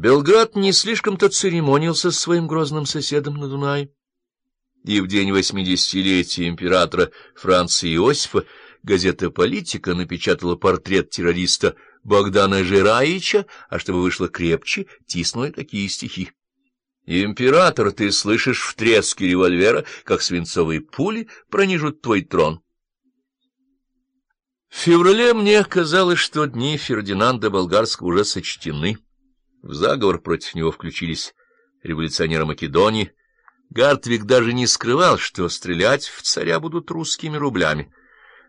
Белград не слишком-то церемонился с своим грозным соседом на Дунае. И в день восьмидесятилетия императора Франца Иосифа газета «Политика» напечатала портрет террориста Богдана Жираича, а чтобы вышло крепче, тиснули такие стихи. «Император, ты слышишь в треске револьвера, как свинцовые пули пронижут твой трон». В феврале мне казалось, что дни Фердинанда Болгарского уже сочтены. В заговор против него включились революционеры Македонии. Гартвик даже не скрывал, что стрелять в царя будут русскими рублями.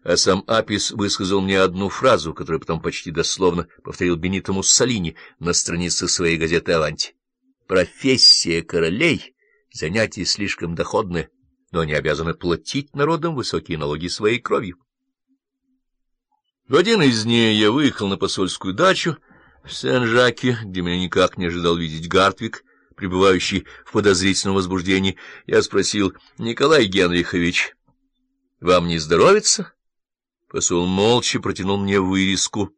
А сам Апис высказал мне одну фразу, которую потом почти дословно повторил Бенито Муссолини на странице своей газеты «Аванти». «Профессия королей — занятие слишком доходное, но они обязаны платить народам высокие налоги своей кровью». В один из дней я выехал на посольскую дачу в Сен-Жаке, меня никак не ожидал видеть Гартвик, пребывающий в подозрительном возбуждении. Я спросил, Николай Генрихович, вам не здоровится? Посол молча протянул мне вырезку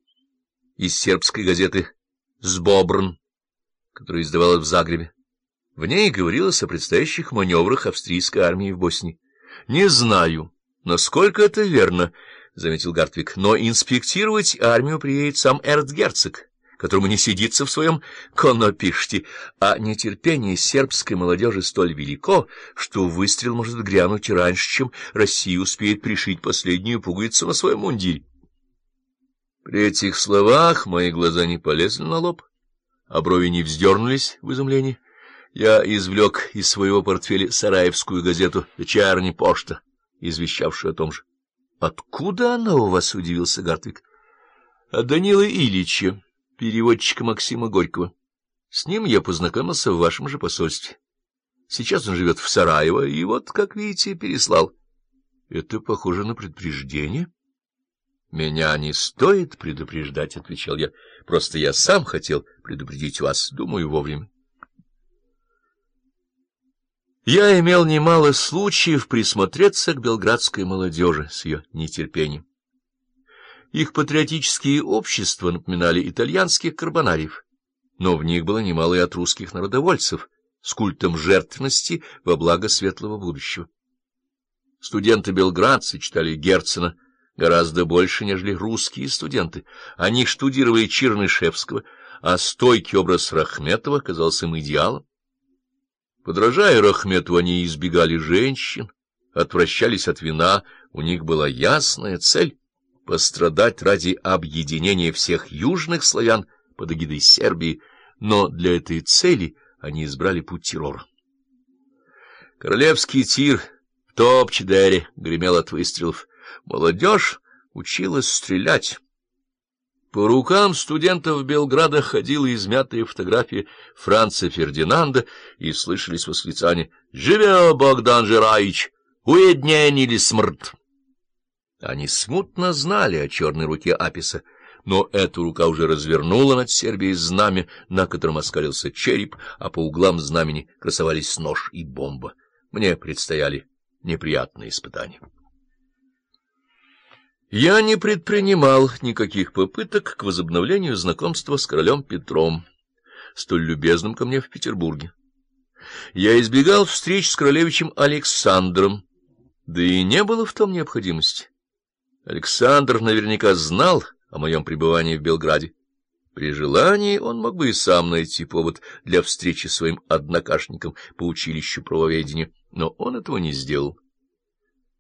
из сербской газеты «Сбобрн», которую издавалась в Загребе. В ней говорилось о предстоящих маневрах австрийской армии в Боснии. Не знаю, насколько это верно, — заметил Гартвик, — но инспектировать армию приедет сам эрцгерцог которому не сидится в своем конопиште, а нетерпение сербской молодежи столь велико, что выстрел может грянуть раньше, чем Россия успеет пришить последнюю пуговицу на своем мундире. При этих словах мои глаза не полезли на лоб, а брови не вздернулись в изумлении. Я извлек из своего портфеля сараевскую газету «Вечерняя почта», извещавшую о том же. — Откуда она у вас? — удивился Гартвик. — От Данила Ильича переводчика Максима Горького. С ним я познакомился в вашем же посольстве. Сейчас он живет в Сараево, и вот, как видите, переслал. Это похоже на предупреждение. — Меня не стоит предупреждать, — отвечал я. — Просто я сам хотел предупредить вас, думаю, вовремя. Я имел немало случаев присмотреться к белградской молодежи с ее нетерпением. Их патриотические общества напоминали итальянских карбонариев, но в них было немало и от русских народовольцев с культом жертвенности во благо светлого будущего. Студенты-белградцы читали Герцена гораздо больше, нежели русские студенты. Они штудировали Чернышевского, а стойкий образ Рахметова казался им идеалом. Подражая Рахметову, они избегали женщин, отвращались от вина, у них была ясная цель пострадать ради объединения всех южных славян под эгидой Сербии, но для этой цели они избрали путь террора. Королевский тир в Топ-Чедере гремел от выстрелов. Молодежь училась стрелять. По рукам студентов Белграда ходила измятая фотография Франца Фердинанда, и слышались восклицания «Живе Богдан Жираич! Уеднень или смерть!» Они смутно знали о черной руке Аписа, но эта рука уже развернула над Сербией знамя, на котором оскалился череп, а по углам знамени красовались нож и бомба. Мне предстояли неприятные испытания. Я не предпринимал никаких попыток к возобновлению знакомства с королем Петром, столь любезным ко мне в Петербурге. Я избегал встреч с королевичем Александром, да и не было в том необходимости. Александр наверняка знал о моем пребывании в Белграде. При желании он мог бы и сам найти повод для встречи с своим однокашником по училищу правоведения, но он этого не сделал.